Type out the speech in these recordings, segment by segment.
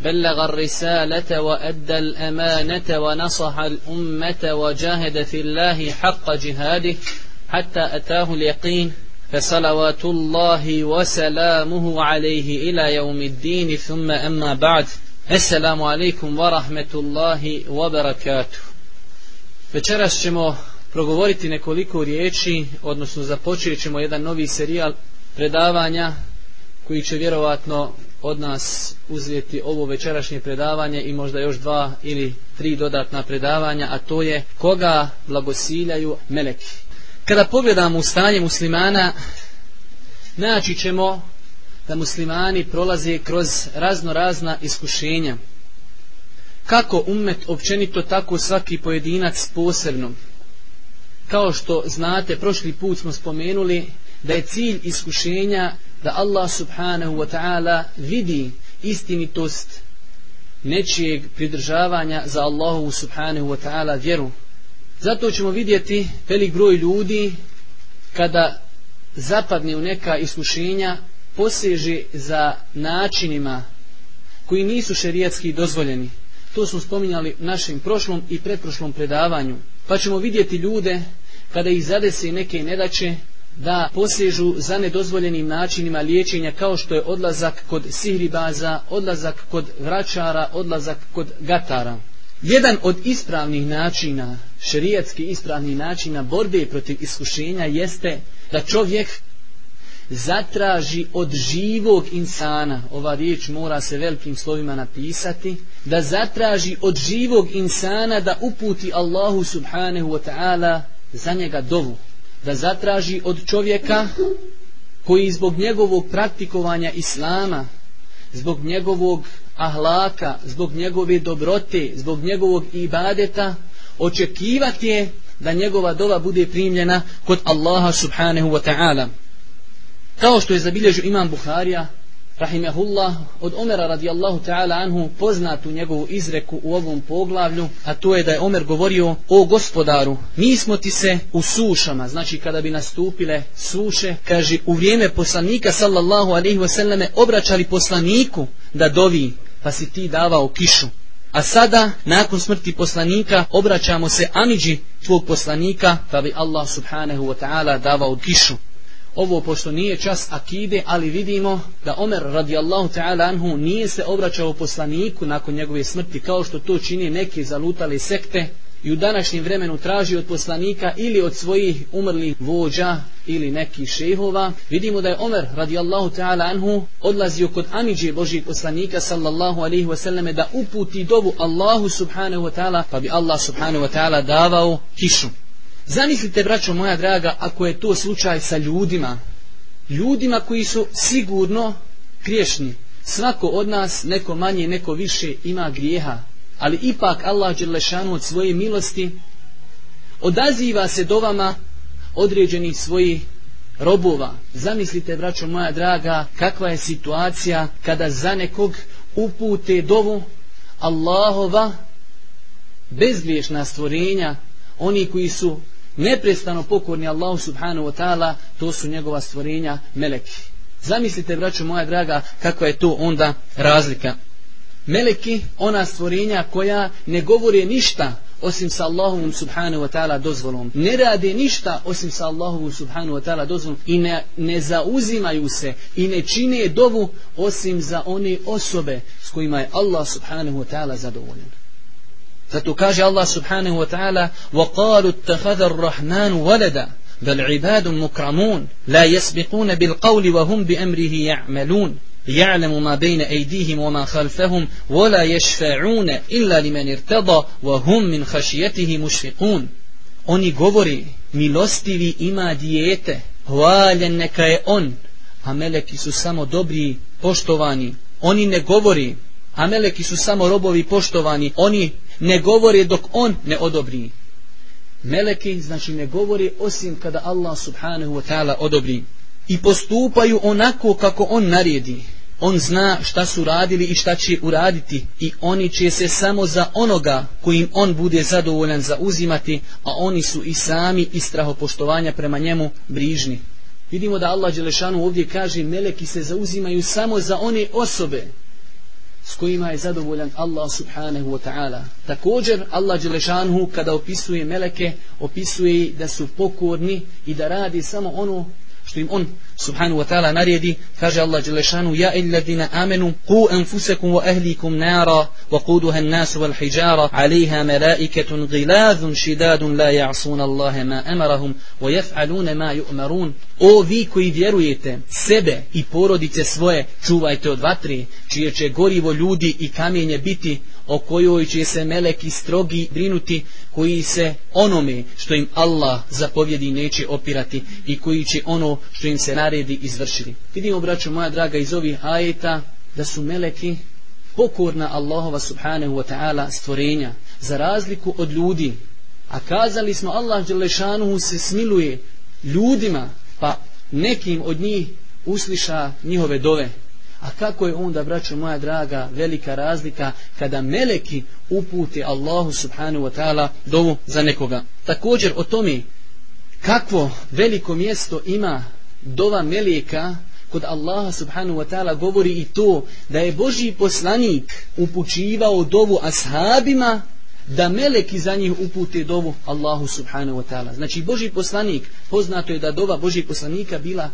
بلغ الرسالة وأدى الأمانة ونصح الأمة وجاهد في الله حق جهاده حتى أتاه اليقين فصلوات الله وسلامه عليه إلى يوم الدين ثم أما بعد السلام عليكم ورحمة الله وبركاته Večeras ćemo progovoriti nekoliko riječi, odnosno započet ćemo jedan novi serijal predavanja koji će vjerovatno od nas uzeti ovo večerašnje predavanje i možda još dva ili tri dodatna predavanja, a to je koga blagosiljaju meleki. Kada pogledamo u stanje muslimana, naći ćemo da muslimani prolaze kroz razno razna iskušenja. Kako umet općenito, tako svaki pojedinac posebno. Kao što znate, prošli put smo spomenuli da je cilj iskušenja da Allah subhanahu wa ta'ala vidi istinitost nečijeg pridržavanja za Allahu subhanahu wa ta'ala vjeru. Zato ćemo vidjeti velik broj ljudi kada zapadne u neka iskušenja poseže za načinima koji nisu šerijatski dozvoljeni. To smo spominjali u našem prošlom i pretprošlom predavanju. Pa ćemo vidjeti ljude kada ih zadese neke nedaće da posežu za nedozvoljenim načinima liječenja kao što je odlazak kod sihribaza, odlazak kod vračara, odlazak kod gatara. Jedan od ispravnih načina, šerijatski ispravnih načina borbe protiv iskušenja jeste da čovjek zatraži od živog insana, ova riječ mora se velikim slovima napisati, da zatraži od živog insana da uputi Allahu subhanahu wa ta'ala za njega dovu da zatraži od čovjeka koji zbog njegovog praktikovanja islama, zbog njegovog ahlaka, zbog njegove dobrote, zbog njegovog ibadeta, očekivati je da njegova dova bude primljena kod Allaha subhanahu wa ta'ala. Kao što je zabilježio imam Buharija, rahimehullah od Omera radijallahu ta'ala anhu poznatu njegovu izreku u ovom poglavlju a to je da je Omer govorio o gospodaru mi smo ti se u sušama. Znači kada bi nastupile suše kaže u vrijeme poslanika sallallahu alaihi wasallame obraćali poslaniku da dovi pa si ti davao kišu. A sada, nakon smrti poslanika, obraćamo se Amidži tvog poslanika, pa bi Allah subhanahu wa ta'ala davao kišu ovo pošto nije čas akide, ali vidimo da Omer radijallahu ta'ala anhu nije se obraćao poslaniku nakon njegove smrti kao što to čini neki zalutali sekte i u današnjem vremenu traži od poslanika ili od svojih umrlih vođa ili nekih šehova. Vidimo da je Omer radijallahu ta'ala anhu odlazio kod Amidže Božih poslanika sallallahu alaihi wasallame da uputi dovu Allahu subhanahu wa ta'ala pa bi Allah subhanahu wa ta'ala davao kišu. Zamislite, braćo moja draga, ako je to slučaj sa ljudima, ljudima koji su sigurno griješni. Svako od nas, neko manje, neko više, ima grijeha. Ali ipak Allah Đelešanu od svoje milosti odaziva se do vama određenih svojih robova. Zamislite, braćo moja draga, kakva je situacija kada za nekog upute dovu Allahova bezgriješna stvorenja, oni koji su neprestano pokorni Allahu subhanahu wa ta'ala, to su njegova stvorenja meleki. Zamislite, braćo moja draga, kakva je to onda razlika. Meleki, ona stvorenja koja ne govore ništa osim sa Allahovom subhanahu wa ta'ala dozvolom. Ne rade ništa osim sa Allahovom subhanahu wa ta'ala dozvolom i ne, ne zauzimaju se i ne čine dovu osim za one osobe s kojima je Allah subhanahu wa ta'ala zadovoljen. Zato kaže Allah subhanahu wa ta'ala وَقَالُوا اتَّخَذَ الرَّحْمَانُ وَلَدًا بَلْ عِبَادٌ مُكْرَمُونَ لَا يَسْبِقُونَ بِالْقَوْلِ وَهُمْ بِأَمْرِهِ يَعْمَلُونَ يعلم ما بين أيديهم وما خلفهم ولا يشفعون إلا لمن ارتضى وهم من خشيته مشفقون Oni govori, milostivi ima dijete, hvaljen neka je on, a meleki su samo dobri, poštovani. Oni ne govori, a meleki su samo robovi poštovani. Oni ne govore dok on ne odobri. meleki znači ne govori osim kada Allah subhanahu wa ta'ala odobri i postupaju onako kako on naredi on zna šta su radili i šta će uraditi i oni će se samo za onoga kojim on bude zadovoljan za uzimati a oni su i sami iz strahopoštovanja prema njemu brižni vidimo da Allah Đelešanu ovdje kaže meleki se zauzimaju samo za one osobe s kojima je zadovoljan Allah subhanahu wa ta'ala. Također Allah Đelešanhu kada opisuje meleke, opisuje da su pokorni i da radi samo ono što im on subhanu wa ta'ala naredi kaže Allah Đelešanu ja illadina amenu ku anfusakum wa ahlikum nara wa kuduha an-nas wal hijara alaiha melaiketun giladun šidadun la ja'sun Allah ma emarahum wa jef'alune ma ju'marun o vi koji vjerujete sebe i porodice svoje čuvajte od vatri čije će gorivo ljudi i kamenje biti o kojoj će se meleki strogi brinuti koji se onome što im Allah zapovjedi neće opirati i koji će ono što im se naredi izvršili. Vidimo, braćo moja draga, iz ovih ajeta da su meleki pokorna Allahova subhanahu wa ta'ala stvorenja za razliku od ljudi. A kazali smo Allah Đelešanuhu se smiluje ljudima pa nekim od njih usliša njihove dove. A kako je onda, braćo moja draga, velika razlika kada meleki upute Allahu subhanahu wa ta'ala dovu za nekoga. Također o tome kakvo veliko mjesto ima dova meleka kod Allaha subhanahu wa ta'ala govori i to da je Boži poslanik upućivao dovu ashabima da meleki za njih upute dovu Allahu subhanahu wa ta'ala. Znači Boži poslanik, poznato je da dova Boži poslanika bila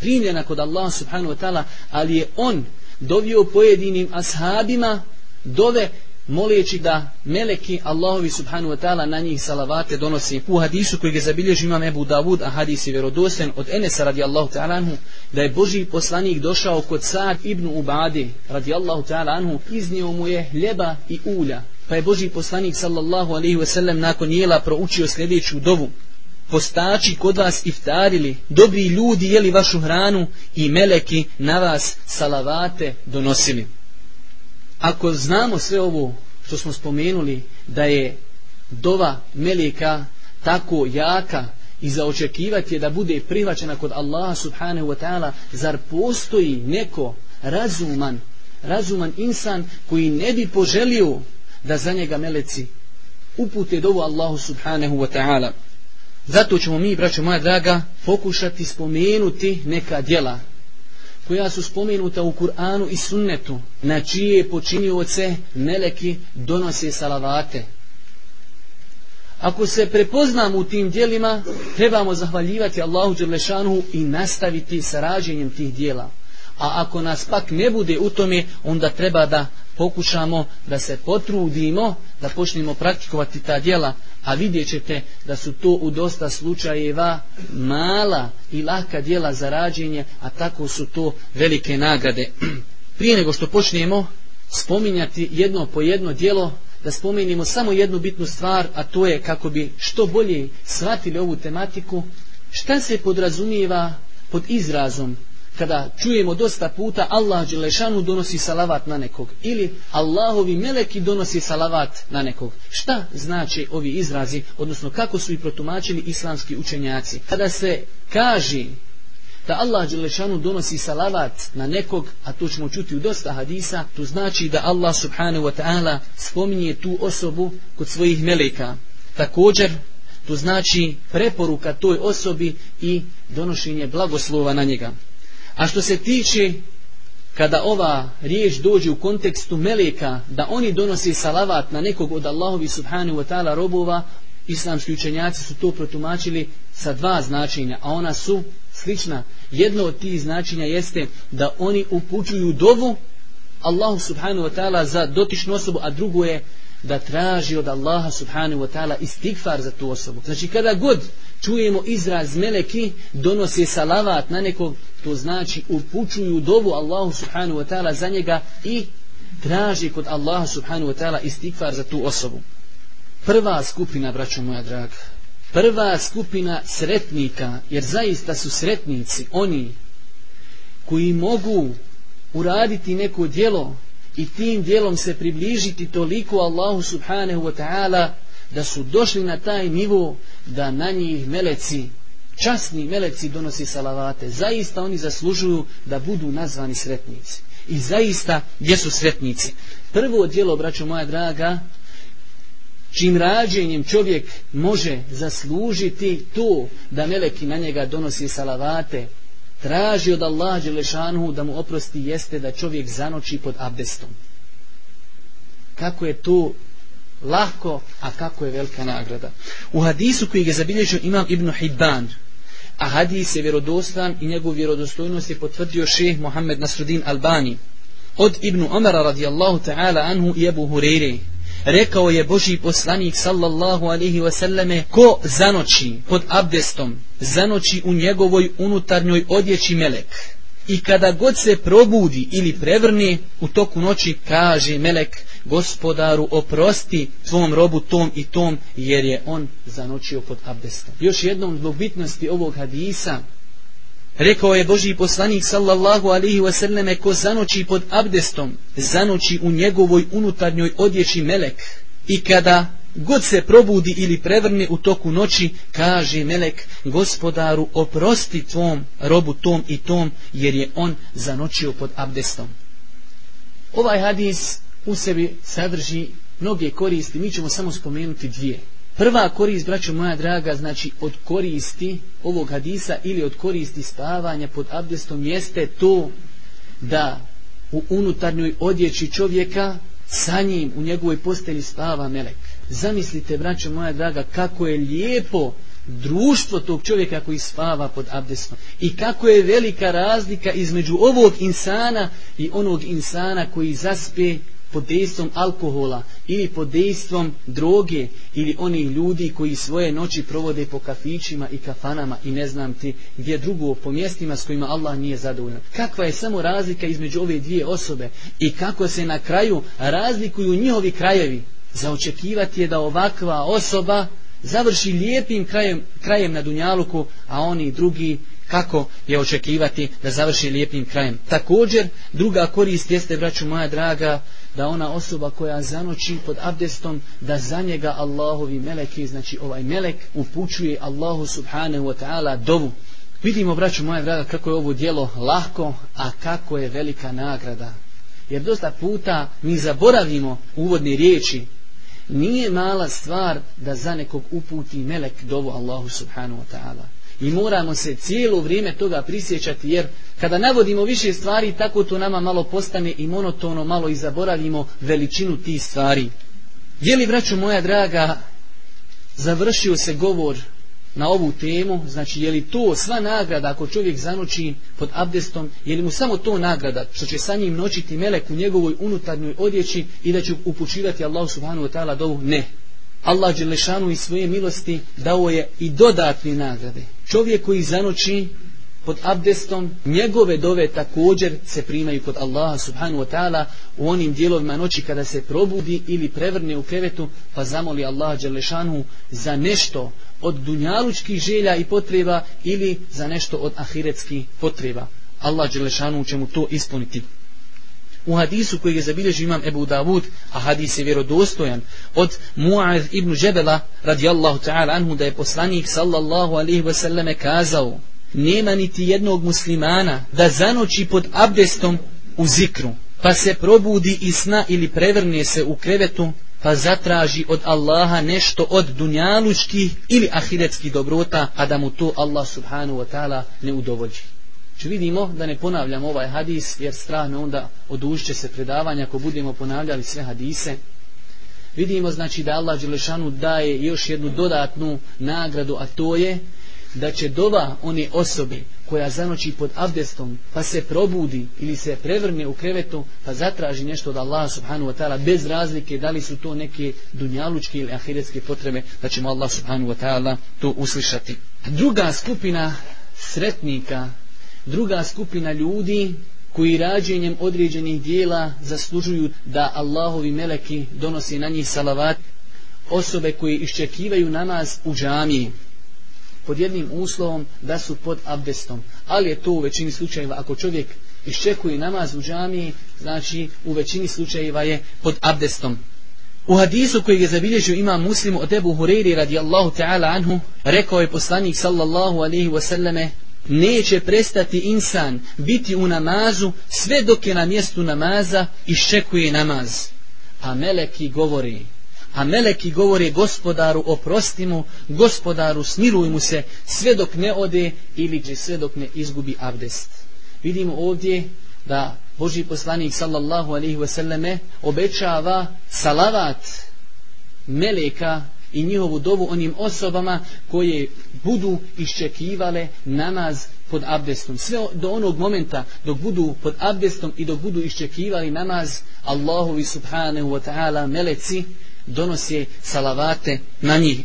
primljena kod Allaha subhanahu wa ta'ala, ali je on dovio pojedinim ashabima dove moleći da meleki Allahovi subhanu wa ta'ala na njih salavate donosi. U hadisu koji ga zabilježi imam Ebu Davud a hadis je vjerodosten od Enesa radijallahu ta'ala anhu da je Boži poslanik došao kod Sa'd ibn Ubadi radijallahu ta'ala anhu iznio mu je hljeba i ulja. Pa je Boži poslanik sallallahu alaihi wasallam nakon jela proučio sljedeću dovu. Postači kod vas iftarili, dobri ljudi jeli vašu hranu i meleki na vas salavate donosili. Ako znamo sve ovo što smo spomenuli da je dova meleka tako jaka i za očekivati je da bude prihvaćena kod Allaha subhanahu wa ta'ala, zar postoji neko razuman, razuman insan koji ne bi poželio da za njega meleci upute dovu Allahu subhanahu wa ta'ala. Zato ćemo mi, braćo moja draga, pokušati spomenuti neka djela koja su spomenuta u Kur'anu i sunnetu, na čije počinioce meleki donose salavate. Ako se prepoznamo u tim dijelima, trebamo zahvaljivati Allahu Đerlešanu i nastaviti sa rađenjem tih dijela. A ako nas pak ne bude u tome, onda treba da pokušamo da se potrudimo da počnemo praktikovati ta djela a vidjet ćete da su to u dosta slučajeva mala i laka djela za rađenje a tako su to velike nagrade. Prije nego što počnemo spominjati jedno po jedno djelo da spomenimo samo jednu bitnu stvar a to je kako bi što bolje shvatili ovu tematiku šta se podrazumijeva pod izrazom kada čujemo dosta puta Allah Đelešanu donosi salavat na nekog ili Allahovi meleki donosi salavat na nekog. Šta znači ovi izrazi, odnosno kako su i protumačili islamski učenjaci? Kada se kaže da Allah Đelešanu donosi salavat na nekog, a to ćemo čuti u dosta hadisa, to znači da Allah subhanahu wa ta'ala spominje tu osobu kod svojih meleka. Također, to znači preporuka toj osobi i donošenje blagoslova na njega. A što se tiče kada ova riječ dođe u kontekstu meleka da oni donosi salavat na nekog od Allahovi subhanahu wa ta'ala robova islamski učenjaci su to protumačili sa dva značenja a ona su slična. Jedno od tih značenja jeste da oni upućuju dovu Allahu subhanahu wa ta'ala za dotičnu osobu a drugo je da traži od Allaha subhanahu wa ta'ala istigfar za tu osobu. Znači kada god čujemo izraz meleki donose salavat na nekog to znači upućuju dovu Allahu subhanahu wa ta'ala za njega i traži kod Allaha subhanahu wa ta'ala istikvar za tu osobu. Prva skupina, braćo moja draga, prva skupina sretnika, jer zaista su sretnici oni koji mogu uraditi neko djelo i tim djelom se približiti toliko Allahu subhanahu wa ta'ala da su došli na taj nivo da na njih meleci časni meleci donosi salavate. Zaista oni zaslužuju da budu nazvani sretnici. I zaista gdje su sretnici. Prvo djelo, braćo moja draga čim rađenjem čovjek može zaslužiti to da meleki na njega donosi salavate traži od Allaha Đelešanhu da mu oprosti jeste da čovjek zanoči pod abdestom. Kako je to lahko a kako je velika nagrada. U hadisu koji je zabilježio imam Ibn Hibban a hadis je vjerodostan i njegov vjerodostojnost je potvrdio šeh Mohamed Nasrudin Albani od Ibn Omara radijallahu ta'ala anhu i Ebu Hureyre. Rekao je Boži poslanik sallallahu alaihi wasallame ko zanoći pod abdestom zanoći u njegovoj unutarnjoj odjeći melek i kada god se probudi ili prevrni u toku noći kaže melek gospodaru oprosti tvom robu tom i tom jer je on zanočio pod abdestom još jednom zbog bitnosti ovog hadisa Rekao je Boži poslanik sallallahu alihi wasallame ko zanoći pod abdestom, zanoći u njegovoj unutarnjoj odjeći melek. I kada god se probudi ili prevrne u toku noći, kaže melek gospodaru oprosti tvom robu tom i tom jer je on zanočio pod abdestom. Ovaj hadis u sebi sadrži mnoge koristi, mi ćemo samo spomenuti dvije. Prva korist, braćo moja draga, znači od koristi ovog hadisa ili od koristi spavanja pod abdestom jeste to da u unutarnjoj odjeći čovjeka sa njim u njegovoj postelji spava melek. Zamislite, braćo moja draga, kako je lijepo društvo tog čovjeka koji spava pod abdestom. I kako je velika razlika između ovog insana i onog insana koji zaspe pod dejstvom alkohola ili pod dejstvom droge ili onih ljudi koji svoje noći provode po kafićima i kafanama i ne znam ti gdje drugo po mjestima s kojima Allah nije zadovoljan. Kakva je samo razlika između ove dvije osobe i kako se na kraju razlikuju njihovi krajevi. Za očekivati je da ovakva osoba završi lijepim krajem, krajem na Dunjaluku, a oni drugi kako je očekivati da završi lijepim krajem. Također, druga korist jeste, braću moja draga, da ona osoba koja zanoći pod abdestom da za njega Allahovi meleki znači ovaj melek upućuje Allahu subhanahu wa ta'ala dovu vidimo braću moja draga kako je ovo dijelo lahko a kako je velika nagrada jer dosta puta mi zaboravimo uvodne riječi nije mala stvar da za nekog uputi melek dovu Allahu subhanahu wa ta'ala. I moramo se cijelo vrijeme toga prisjećati jer kada navodimo više stvari tako to nama malo postane i monotono malo i zaboravimo veličinu tih stvari. Je li braćo moja draga završio se govor na ovu temu znači je li to sva nagrada ako čovjek zanoći pod abdestom je li mu samo to nagrada što će sa njim noćiti melek u njegovoj unutarnjoj odjeći i da će upućivati Allah subhanahu wa ta'ala dovu ne Allah Đelešanu i svoje milosti dao je i dodatne nagrade. Čovjek koji zanoći pod abdestom, njegove dove također se primaju kod Allaha subhanu wa ta'ala u onim dijelovima noći kada se probudi ili prevrne u krevetu pa zamoli Allaha Đelešanu za nešto od dunjalučkih želja i potreba ili za nešto od ahiretskih potreba. Allah Đelešanu će mu to ispuniti u hadisu koji je zabilježio imam Ebu Davud, a hadis je vjerodostojan, od Mu'az ibn Žebela, radijallahu ta'ala anhu, da je poslanik sallallahu alaihi wasallame kazao, nema niti jednog muslimana da zanoći pod abdestom u zikru, pa se probudi i sna ili prevrne se u krevetu, pa zatraži od Allaha nešto od dunjalučkih ili ahiretskih dobrota, a da mu to Allah subhanahu wa ta'ala ne udovođi. Či vidimo da ne ponavljam ovaj hadis, jer strah me onda odušće se predavanja ako budemo ponavljali sve hadise. Vidimo znači da Allah Đelešanu daje još jednu dodatnu nagradu, a to je da će dova one osobe koja zanoći pod abdestom pa se probudi ili se prevrne u krevetu pa zatraži nešto od Allaha subhanu wa ta'ala bez razlike da li su to neke dunjalučke ili ahiretske potrebe da ćemo Allah subhanu wa ta'ala to uslišati. Druga skupina sretnika druga skupina ljudi koji rađenjem određenih dijela zaslužuju da Allahovi meleki donosi na njih salavat osobe koji iščekivaju namaz u džamiji pod jednim uslovom da su pod abdestom ali je to u većini slučajeva ako čovjek iščekuje namaz u džamiji znači u većini slučajeva je pod abdestom U hadisu koji je zabilježio ima muslim od Ebu Hureyri radijallahu ta'ala anhu, rekao je poslanik sallallahu alaihi wasallame, neće prestati insan biti u namazu sve dok je na mjestu namaza iščekuje namaz. A meleki govori, a meleki govore gospodaru oprosti mu, gospodaru smiluj mu se sve dok ne ode ili sve dok ne izgubi abdest. Vidimo ovdje da Boži poslanik sallallahu alaihi wasallame obećava salavat meleka i njihovu dovu onim osobama koje budu iščekivale namaz pod abdestom. Sve do onog momenta dok budu pod abdestom i dok budu iščekivali namaz Allahovi subhanahu wa ta'ala meleci donose salavate na njih.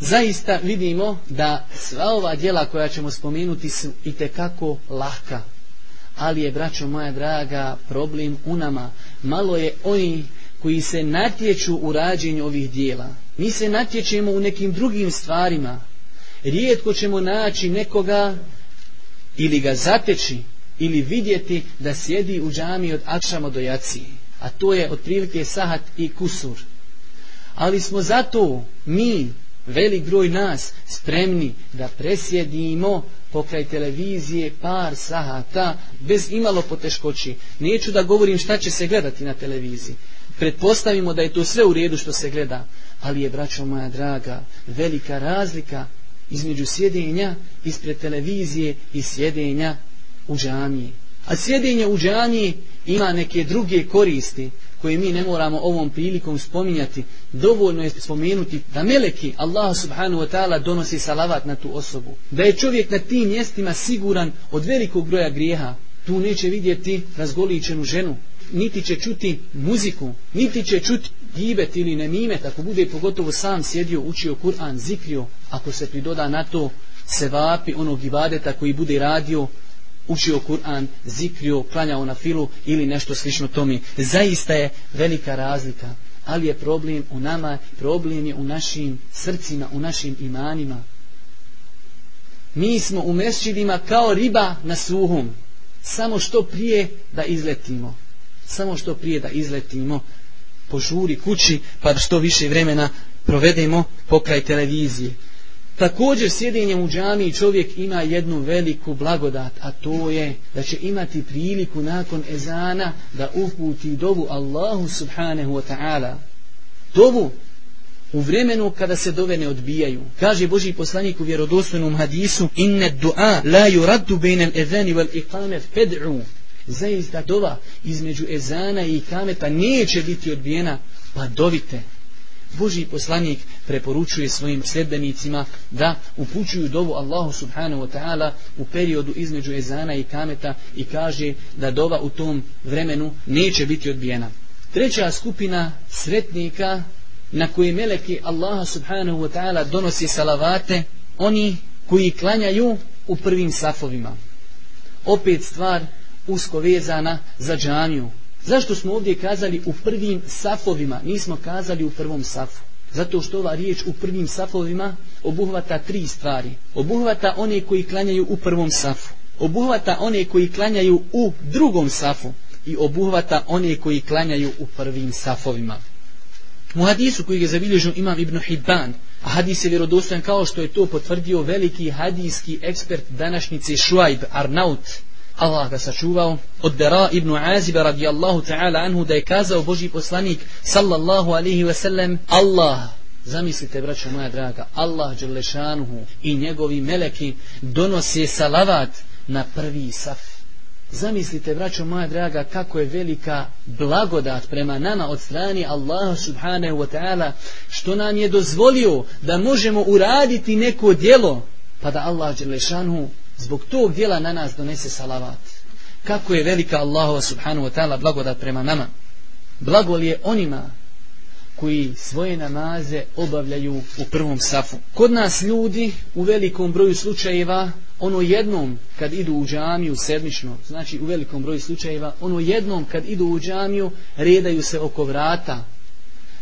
Zaista vidimo da sva ova djela koja ćemo spomenuti su i tekako laka. ali je, braćo moja draga, problem u nama. Malo je oni koji se natječu u rađenju ovih dijela. Mi se natječemo u nekim drugim stvarima. Rijetko ćemo naći nekoga ili ga zateći ili vidjeti da sjedi u džami od akšama do jacije. A to je otprilike sahat i kusur. Ali smo zato mi, velik broj nas, spremni da presjedimo pokraj televizije par sahata bez imalo poteškoći. Neću da govorim šta će se gledati na televiziji. Pretpostavimo da je to sve u redu što se gleda, ali je, braćo moja draga, velika razlika između sjedenja ispred televizije i sjedenja u džamiji. A sjedenje u džamiji ima neke druge koristi koje mi ne moramo ovom prilikom spominjati, dovoljno je spomenuti da meleki Allah subhanahu wa ta'ala donosi salavat na tu osobu. Da je čovjek na tim mjestima siguran od velikog broja grijeha. Tu neće vidjeti razgoličenu ženu, niti će čuti muziku, niti će čuti gibet ili nemimet, ako bude pogotovo sam sjedio, učio Kur'an, zikrio, ako se pridoda na to sevapi onog ibadeta koji bude radio, učio Kur'an, zikrio, klanjao na filu ili nešto slično tome. Zaista je velika razlika, ali je problem u nama, problem je u našim srcima, u našim imanima. Mi smo u mešćidima kao riba na suhom, samo što prije da izletimo. Samo što prije da izletimo požuri kući, pa što više vremena provedemo pokraj televizije. Također sjedinjem u džami čovjek ima jednu veliku blagodat, a to je da će imati priliku nakon ezana da uputi dovu Allahu subhanahu wa ta'ala. Dovu u vremenu kada se dove ne odbijaju. Kaže Boži poslanik u vjerodostojnom hadisu inne du'a la yuraddu bejnel ezani wal iqame fed'u. Zaista dova između ezana i ikameta neće biti odbijena, pa dovite. Boži poslanik preporučuje svojim sljedbenicima da upućuju dovu Allahu subhanahu wa ta'ala u periodu između ezana i kameta i kaže da dova u tom vremenu neće biti odbijena. Treća skupina sretnika na koje meleki Allaha subhanahu wa ta'ala donosi salavate, oni koji klanjaju u prvim safovima. Opet stvar usko vezana za džaniju. Zašto smo ovdje kazali u prvim safovima, nismo kazali u prvom safu? Zato što ova riječ u prvim safovima obuhvata tri stvari. Obuhvata one koji klanjaju u prvom safu. Obuhvata one koji klanjaju u drugom safu. I obuhvata one koji klanjaju u prvim safovima. U hadisu koji je zabilježio imam Ibn Hibban, a hadis je vjerodostojan kao što je to potvrdio veliki hadijski ekspert današnjice Šuajb Arnaut, Allah ga sačuvao od Bera ibn Aziba radijallahu ta'ala anhu da je kazao Boži poslanik sallallahu alihi wasallam Allah Zamislite, braćo moja draga, Allah Đelešanuhu i njegovi meleki donose salavat na prvi saf. Zamislite, braćo moja draga, kako je velika blagodat prema nama od strani Allaha subhanahu wa ta'ala, što nam je dozvolio da možemo uraditi neko djelo, pa da Allah Đelešanuhu zbog tog dijela na nas donese salavat. Kako je velika Allahova subhanahu wa ta'ala blagodat prema nama. Blagol je onima koji svoje namaze obavljaju u prvom safu. Kod nas ljudi u velikom broju slučajeva ono jednom kad idu u džamiju sedmično, znači u velikom broju slučajeva, ono jednom kad idu u džamiju redaju se oko vrata.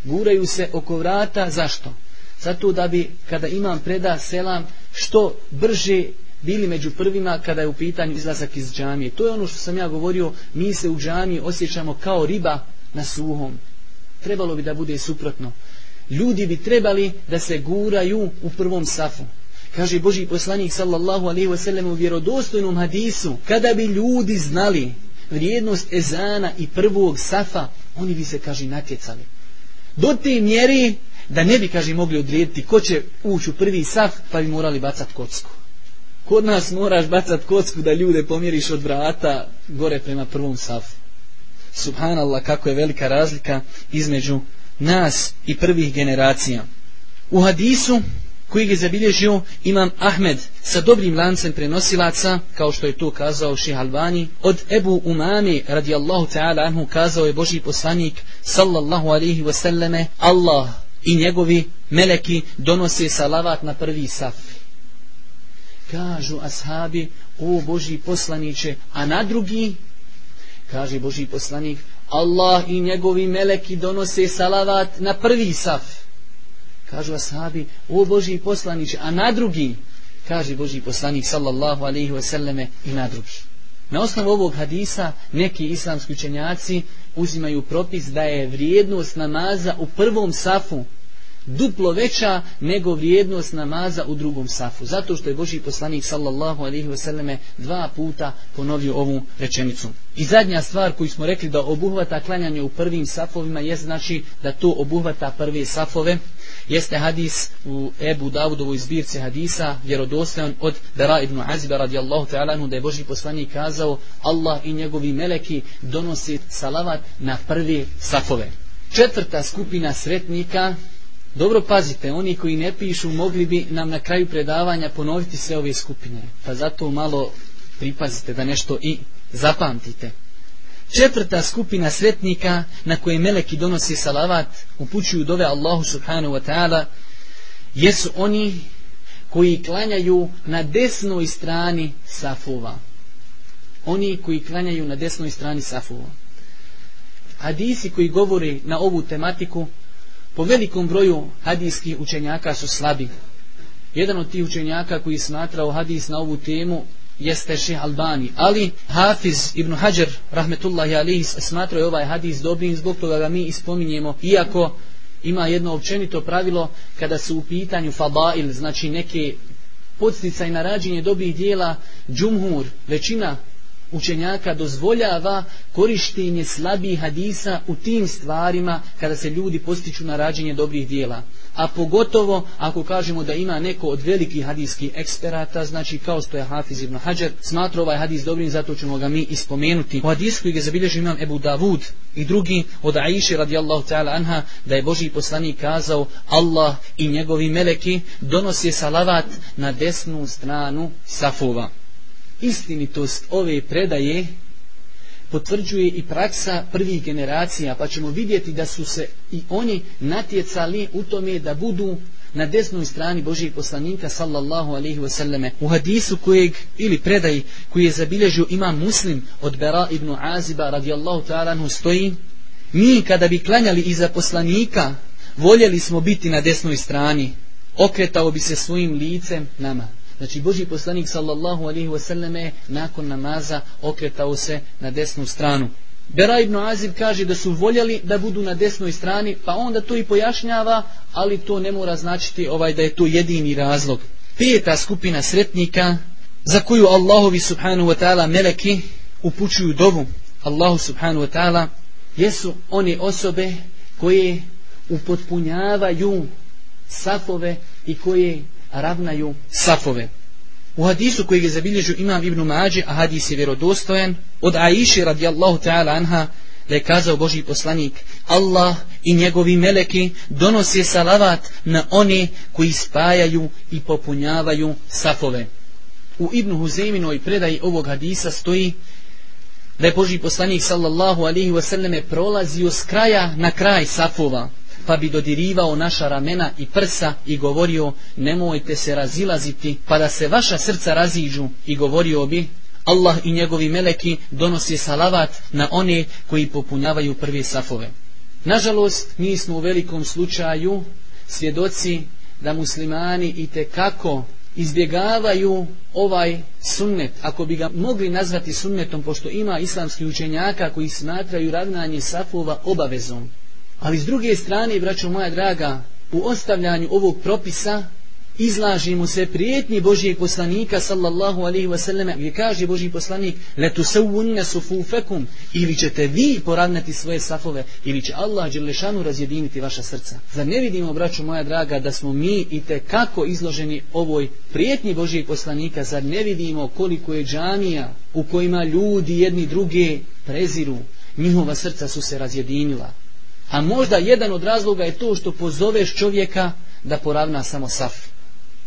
Guraju se oko vrata, zašto? Zato da bi kada imam preda selam što brže bili među prvima kada je u pitanju izlazak iz džamije. To je ono što sam ja govorio, mi se u džamiji osjećamo kao riba na suhom. trebalo bi da bude suprotno. Ljudi bi trebali da se guraju u prvom safu. Kaže Boži poslanik sallallahu alaihi wasallam u vjerodostojnom hadisu, kada bi ljudi znali vrijednost ezana i prvog safa, oni bi se, kaže, natjecali. Do te mjeri da ne bi, kaže, mogli odrediti ko će ući u prvi saf, pa bi morali bacat kocku. Kod nas moraš bacat kocku da ljude pomiriš od vrata gore prema prvom safu. Subhanallah, kako je velika razlika između nas i prvih generacija. U hadisu koji je zabilježio imam Ahmed sa dobrim lancem prenosilaca, kao što je to kazao Ših Albani, od Ebu Umami radijallahu ta'ala anhu kazao je Boži poslanik sallallahu alaihi wasallame Allah i njegovi meleki donose salavat na prvi saf. Kažu ashabi, o Boži poslaniće, a na drugi, kaže Boži poslanik, Allah i njegovi meleki donose salavat na prvi saf. Kažu ashabi, o Boži poslaniće, a na drugi, kaže Boži poslanik sallallahu alaihi wasallame i na drugi. Na osnovu ovog hadisa neki islamski učenjaci uzimaju propis da je vrijednost namaza u prvom safu duplo veća nego vrijednost namaza u drugom safu. Zato što je Boži poslanik sallallahu alaihi wasallame dva puta ponovio ovu rečenicu. I zadnja stvar koju smo rekli da obuhvata klanjanje u prvim safovima je znači da to obuhvata prve safove jeste hadis u Ebu Davudovoj zbirci hadisa vjerodostojan od Dara ibn Aziba radijallahu ta'ala anhu da je Boži poslanik kazao Allah i njegovi meleki donosi salavat na prve safove. Četvrta skupina sretnika Dobro pazite, oni koji ne pišu mogli bi nam na kraju predavanja ponoviti sve ove skupine. Pa zato malo pripazite da nešto i zapamtite. Četvrta skupina sretnika na koje meleki donosi salavat upućuju dove Allahu subhanahu wa ta'ala jesu oni koji klanjaju na desnoj strani safova. Oni koji klanjaju na desnoj strani safova. Hadisi koji govori na ovu tematiku po velikom broju hadijskih učenjaka su slabi. Jedan od tih učenjaka koji smatrao hadis na ovu temu jeste šeh Albani. Ali Hafiz ibn Hajar, rahmetullahi alihi, smatrao je ovaj hadis dobrim, zbog toga ga mi ispominjemo, iako ima jedno općenito pravilo kada su u pitanju fadail, znači neke podsticaj i narađenje dobrih dijela, džumhur, većina učenjaka dozvoljava korištenje slabih hadisa u tim stvarima kada se ljudi postiču na rađenje dobrih dijela. A pogotovo ako kažemo da ima neko od velikih hadijskih eksperata, znači kao što je Hafiz ibn Hajar, smatra ovaj hadis dobrim, zato ćemo ga mi ispomenuti. U hadisu koji ga zabilježi imam Ebu Davud i drugi od Aisha radijallahu ta'ala anha, da je Boži poslanik kazao Allah i njegovi meleki donosi salavat na desnu stranu safova istinitost ove predaje potvrđuje i praksa prvih generacija, pa ćemo vidjeti da su se i oni natjecali u tome da budu na desnoj strani Božijeg poslanika sallallahu alaihi wasallame. U hadisu kojeg ili predaj koji je zabilježio ima muslim od Bera ibn Aziba radijallahu ta'ala stoji mi kada bi klanjali iza poslanika voljeli smo biti na desnoj strani. Okretao bi se svojim licem nama. Znači Boži poslanik sallallahu alaihi wasallame nakon namaza okretao se na desnu stranu. Bera ibn Azib kaže da su voljeli da budu na desnoj strani, pa onda to i pojašnjava, ali to ne mora značiti ovaj da je to jedini razlog. Peta skupina sretnika za koju Allahovi subhanahu wa ta'ala meleki upućuju dovu Allahu subhanahu wa ta'ala jesu one osobe koje upotpunjavaju safove i koje ravnaju safove. U hadisu koji je zabilježio imam Ibn Mađe, a hadis je vjerodostojan, od Aiši radijallahu ta'ala anha, da je kazao Boži poslanik, Allah i njegovi meleki donose salavat na one koji spajaju i popunjavaju safove. U Ibn Huzeyminoj predaji ovog hadisa stoji da je Boži poslanik sallallahu alihi wasallame prolazio s kraja na kraj safova pa bi dodirivao naša ramena i prsa i govorio nemojte se razilaziti pa da se vaša srca raziđu i govorio bi Allah i njegovi meleki donosi salavat na one koji popunjavaju prve safove. Nažalost, mi smo u velikom slučaju svjedoci da muslimani i te kako izbjegavaju ovaj sunnet, ako bi ga mogli nazvati sunnetom, pošto ima islamski učenjaka koji smatraju ravnanje safova obavezom Ali s druge strane, braćo moja draga, u ostavljanju ovog propisa izlažimo se prijetnji Božijeg poslanika sallallahu alaihi wasallam gdje kaže Božiji poslanik letu sevunne sufufekum ili ćete vi poravnati svoje safove ili će Allah Đelešanu razjediniti vaša srca. Zar ne vidimo braću moja draga da smo mi i te kako izloženi ovoj prijetnji Božijeg poslanika? Zar ne vidimo koliko je džamija u kojima ljudi jedni druge preziru? Njihova srca su se razjedinila a možda jedan od razloga je to što pozoveš čovjeka da poravna samo saf.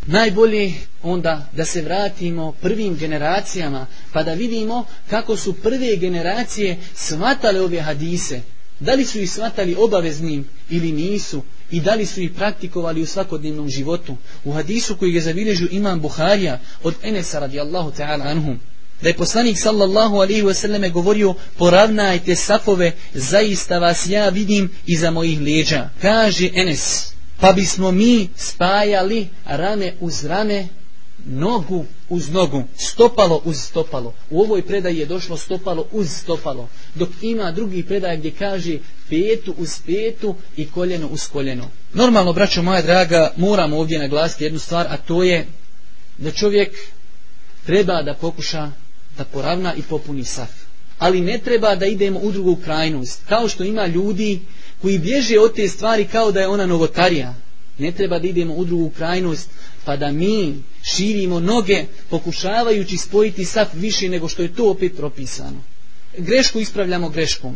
Najbolje onda da se vratimo prvim generacijama pa da vidimo kako su prve generacije svatale ove hadise. Da li su ih svatali obaveznim ili nisu? I da li su ih praktikovali u svakodnevnom životu? U hadisu koji je zabilježio imam Buharija od Enesa radijallahu ta'ala anhum da je poslanik sallallahu alaihi wasallam govorio poravnajte safove zaista vas ja vidim iza mojih leđa kaže Enes. Pa bismo mi spajali rame uz rame nogu uz nogu stopalo uz stopalo. U ovoj predaji je došlo stopalo uz stopalo dok ima drugi predaj gdje kaže petu uz petu i koljeno uz koljeno. Normalno braćo moja draga moramo ovdje naglasiti jednu stvar a to je da čovjek treba da pokuša da poravna i popuni saf ali ne treba da idemo u drugu krajnost kao što ima ljudi koji bježe od te stvari kao da je ona novotarija. Ne treba da idemo u drugu krajnost, pa da mi širimo noge pokušavajući spojiti saf više nego što je to opet propisano. Grešku ispravljamo greškom.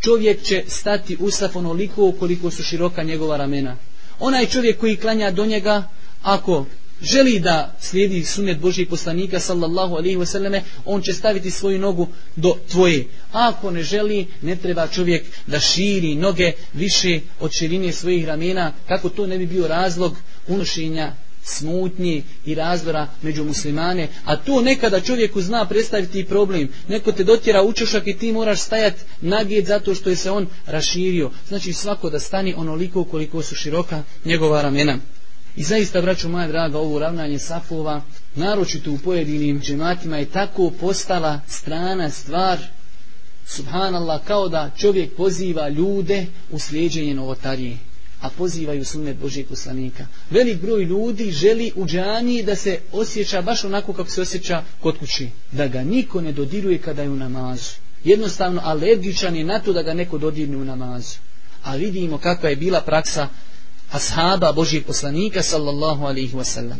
Čovjek će stati u saf onoliko koliko su široka njegova ramena. Onaj čovjek koji klanja do njega, ako želi da slijedi sunet Božijeg poslanika sallallahu alaihi wasallame, on će staviti svoju nogu do tvoje. A ako ne želi, ne treba čovjek da širi noge više od širine svojih ramena, kako to ne bi bio razlog unošenja smutnji i razdora među muslimane, a to nekada čovjeku zna predstaviti problem. Neko te dotjera u čošak i ti moraš stajati nagijed zato što je se on raširio. Znači svako da stani onoliko koliko su široka njegova ramena. I zaista, braću moja draga, ovo ravnanje safova, naročito u pojedinim džematima, je tako postala strana stvar, subhanallah, kao da čovjek poziva ljude u slijedženje novotarije, a pozivaju sunnet Božijeg poslanika. Velik broj ljudi želi u džaniji da se osjeća baš onako kako se osjeća kod kući, da ga niko ne dodiruje kada je u namazu. Jednostavno, alergičan je na to da ga neko dodirne u namazu. A vidimo kakva je bila praksa ashaba Božijeg poslanika sallallahu alaihi wasallam.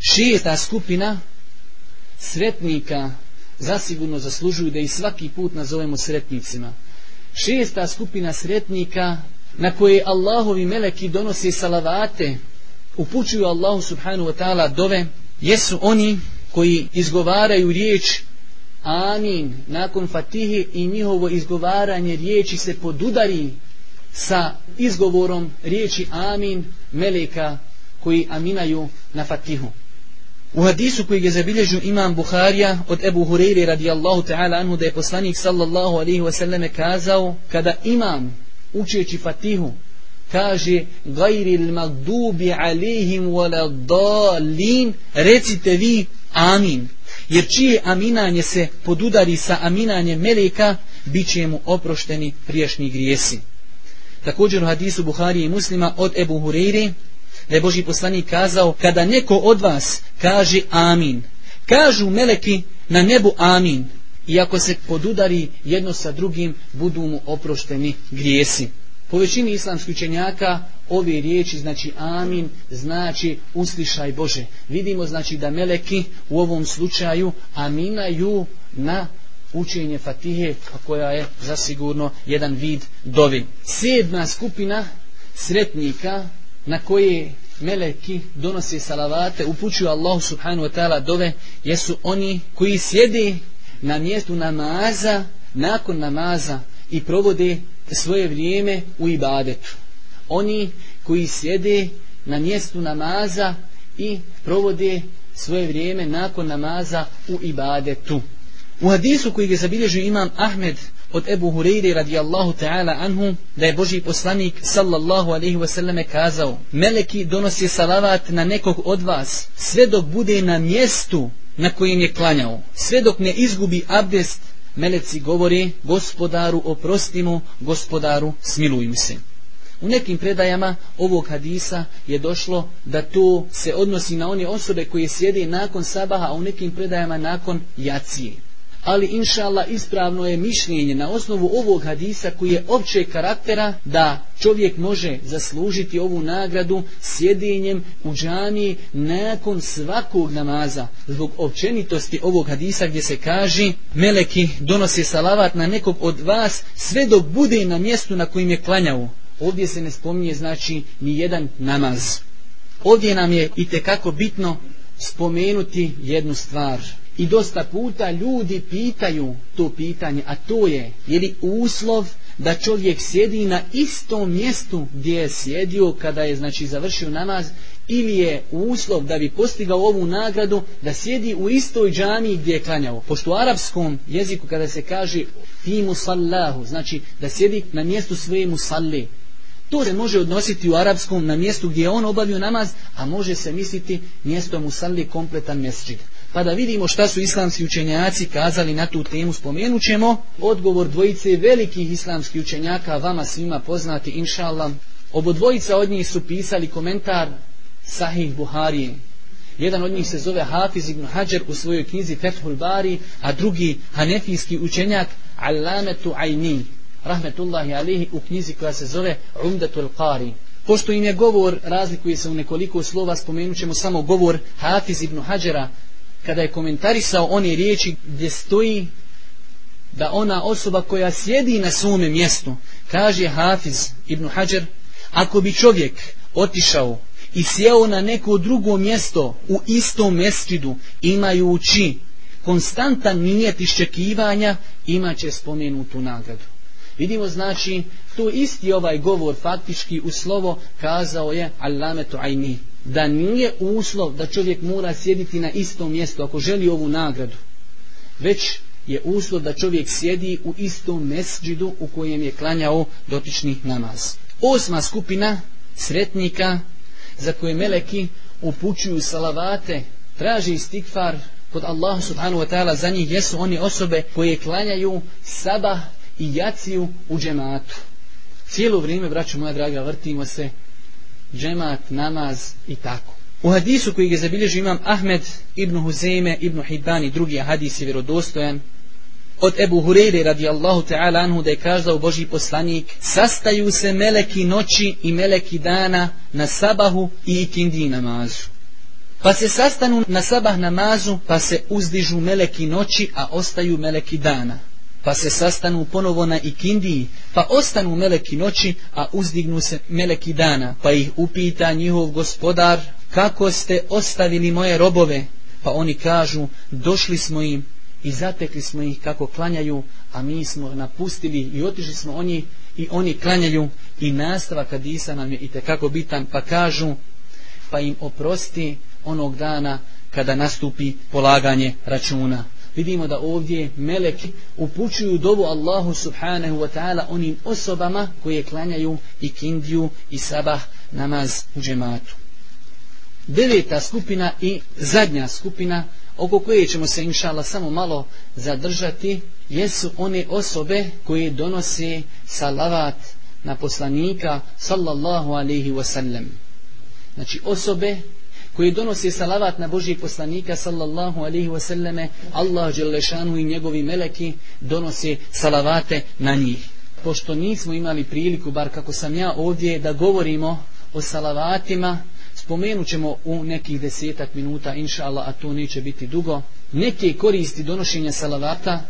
Šesta skupina sretnika zasigurno zaslužuju da i svaki put nazovemo sretnicima. Šesta skupina sretnika na koje Allahovi meleki donose salavate, upućuju Allahu subhanahu wa ta'ala dove, jesu oni koji izgovaraju riječ Amin nakon fatihe i njihovo izgovaranje riječi se podudari sa izgovorom riječi amin meleka koji aminaju na fatihu. U hadisu koji je zabilježio imam Buharija od Ebu Hureyre radijallahu ta'ala anhu da je poslanik sallallahu alaihi wasallam kazao kada imam učeći fatihu kaže gajri magdubi alihim wala dalin recite vi amin jer čije aminanje se podudari sa aminanjem meleka bit će mu oprošteni priješnji grijesi Također u hadisu Buhari i muslima od Ebu Hureyri, da je Boži poslanik kazao, kada neko od vas kaže amin, kažu meleki na nebu amin, i ako se podudari jedno sa drugim, budu mu oprošteni grijesi. Po većini islamskih učenjaka ove riječi znači amin znači uslišaj Bože. Vidimo znači da meleki u ovom slučaju aminaju na učenje Fatihe, koja je zasigurno jedan vid dovi. Sedma skupina sretnika na koje meleki donose salavate, upućuju Allahu subhanu wa ta'ala dove, jesu oni koji sjede na mjestu namaza, nakon namaza i provode svoje vrijeme u ibadetu. Oni koji sjede na mjestu namaza i provode svoje vrijeme nakon namaza u ibadetu. U hadisu koji je zabilježio imam Ahmed od Ebu Hureyre radijallahu ta'ala anhu da je Boži poslanik sallallahu alaihi wasallam kazao Meleki donosi salavat na nekog od vas sve dok bude na mjestu na kojem je klanjao. Sve dok ne izgubi abdest Meleci govori gospodaru oprosti mu gospodaru smiluj mu se. U nekim predajama ovog hadisa je došlo da to se odnosi na one osobe koje sjede nakon sabaha, a u nekim predajama nakon jacije ali inša Allah ispravno je mišljenje na osnovu ovog hadisa koji je općeg karaktera da čovjek može zaslužiti ovu nagradu sjedinjem u džami nakon svakog namaza. Zbog općenitosti ovog hadisa gdje se kaže meleki donosi salavat na nekog od vas sve dok bude na mjestu na kojim je klanjao. Ovdje se ne spominje znači ni jedan namaz. Ovdje nam je i kako bitno spomenuti jednu stvar I dosta puta ljudi pitaju to pitanje, a to je, je li uslov da čovjek sjedi na istom mjestu gdje je sjedio kada je znači završio namaz, ili je uslov da bi postigao ovu nagradu da sjedi u istoj džami gdje je klanjao. Pošto u arapskom jeziku kada se kaže fi musallahu, znači da sjedi na mjestu svoje musalle, To se može odnositi u arapskom na mjestu gdje je on obavio namaz, a može se misliti mjesto musalli kompletan mesđid pa da vidimo šta su islamski učenjaci kazali na tu temu spomenut ćemo odgovor dvojice velikih islamskih učenjaka vama svima poznati inša Allah obo dvojica od njih su pisali komentar Sahih Buharije. Jedan od njih se zove Hafiz ibn Hajar u svojoj knjizi Fethul Bari a drugi hanefijski učenjak Allametu Ajni rahmetullahi alihi u knjizi koja se zove Umdatul Qari Pošto im je govor, razlikuje se u nekoliko slova, spomenut ćemo samo govor Hafiz ibn Hajara, kada je komentarisao one riječi gdje stoji da ona osoba koja sjedi na svome mjestu, kaže Hafiz ibn Hajar, ako bi čovjek otišao i sjeo na neko drugo mjesto u istom mestidu, imajući konstantan nijet iščekivanja, imaće spomenutu nagradu. Vidimo znači, to isti ovaj govor faktički u slovo kazao je Allametu Ajmi. da nije uslov da čovjek mora sjediti na istom mjestu ako želi ovu nagradu već je uslov da čovjek sjedi u istom mesđidu u kojem je klanjao dotični namaz osma skupina sretnika za koje meleki upućuju salavate traži istikfar kod Allaha subhanahu wa ta'ala za njih jesu oni osobe koje klanjaju sabah i jaciju u džematu cijelo vrijeme braćo moja draga vrtimo se džemat, namaz i tako. U hadisu koji je zabilježio imam Ahmed ibn Huzeyme ibn Hibban i drugi hadis je vjerodostojan od Ebu Hureyre radijallahu ta'ala anhu da je každao Boži poslanik sastaju se meleki noći i meleki dana na sabahu i ikindi namazu. Pa se sastanu na sabah namazu pa se uzdižu meleki noći a ostaju meleki dana pa se sastanu ponovo na ikindiji, pa ostanu meleki noći, a uzdignu se meleki dana, pa ih upita njihov gospodar, kako ste ostavili moje robove, pa oni kažu, došli smo im i zatekli smo ih kako klanjaju, a mi smo napustili i otišli smo oni i oni klanjaju i nastavak kadisa nam je i kako bitan, pa kažu, pa im oprosti onog dana kada nastupi polaganje računa vidimo da ovdje meleki upućuju dovu Allahu subhanahu wa ta'ala onim osobama koje klanjaju i kindiju i sabah namaz u džematu. Deveta skupina i zadnja skupina oko koje ćemo se inšala samo malo zadržati jesu one osobe koje donose salavat na poslanika sallallahu alaihi wasallam. Znači osobe koji donosi salavat na Božijeg poslanika sallallahu alaihi wasallame, Allah Đelešanu i njegovi meleki donosi salavate na njih. Pošto nismo imali priliku, bar kako sam ja ovdje, da govorimo o salavatima, spomenut ćemo u nekih desetak minuta, inša Allah, a to neće biti dugo, neke koristi donošenja salavata,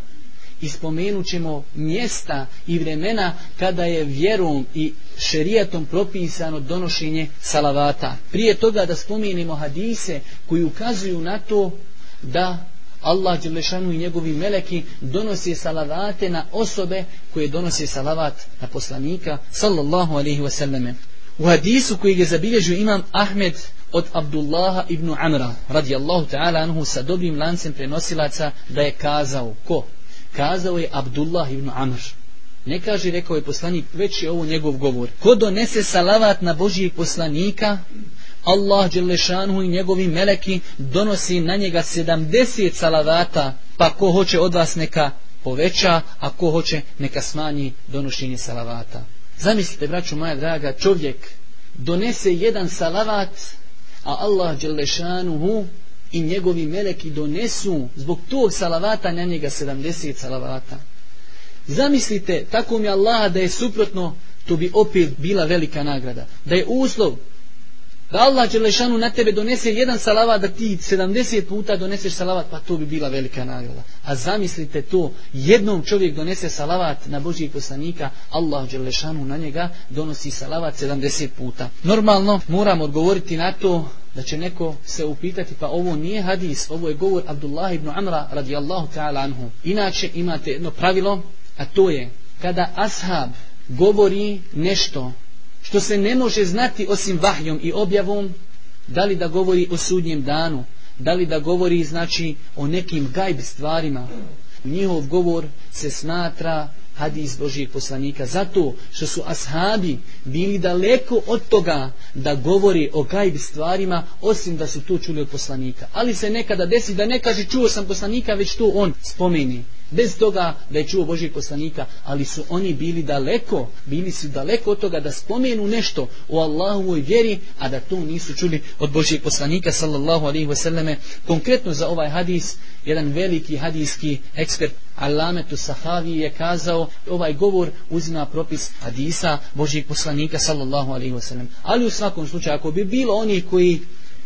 i spomenut ćemo mjesta i vremena kada je vjerom i šerijatom propisano donošenje salavata. Prije toga da spomenimo hadise koji ukazuju na to da Allah Đelešanu i njegovi meleki donose salavate na osobe koje donose salavat na poslanika sallallahu alaihi wasallame. U hadisu koji je zabilježio imam Ahmed od Abdullaha ibn Amra radijallahu ta'ala anhu sa dobrim lancem prenosilaca da je kazao ko? Kazao je Abdullah ibn Amr. Ne kaže, rekao je poslanik, već je ovo njegov govor. Ko donese salavat na Božijeg poslanika, Allah Đelešanu i njegovi meleki donosi na njega 70 salavata, pa ko hoće od vas neka poveća, a ko hoće neka smanji donošenje salavata. Zamislite, braću moja draga, čovjek donese jedan salavat, a Allah Đelešanuhu i njegovi meleki donesu zbog tog salavata na njega 70 salavata. Zamislite, tako mi Allah da je suprotno, to bi opet bila velika nagrada. Da je uslov da Allah Đelešanu na tebe donese jedan salavat, da ti 70 puta doneseš salavat, pa to bi bila velika nagrada. A zamislite to, jednom čovjek donese salavat na Božijeg poslanika, Allah Đelešanu na njega donosi salavat 70 puta. Normalno, moram odgovoriti na to da će neko se upitati, pa ovo nije hadis, ovo je govor Abdullah ibn Amra radijallahu ta'ala anhu. Inače imate jedno pravilo, a to je, kada ashab govori nešto što se ne može znati osim vahjom i objavom, da li da govori o sudnjem danu, da li da govori znači o nekim gajb stvarima, njihov govor se smatra hadis Božijeg poslanika. Zato što su ashabi bili daleko od toga da govori o gajb stvarima, osim da su to čuli od poslanika. Ali se nekada desi da ne kaže čuo sam poslanika, već to on spomeni bez toga da je čuo Božijeg poslanika, ali su oni bili daleko, bili su daleko od toga da spomenu nešto o Allahovoj vjeri, a da to nisu čuli od Božijeg poslanika, sallallahu alaihi wasallame. Konkretno za ovaj hadis, jedan veliki hadijski ekspert, Alametu Sahavi je kazao, ovaj govor uzima propis hadisa Božijeg poslanika, sallallahu alaihi wasallam. Ali u svakom slučaju, ako bi bilo oni koji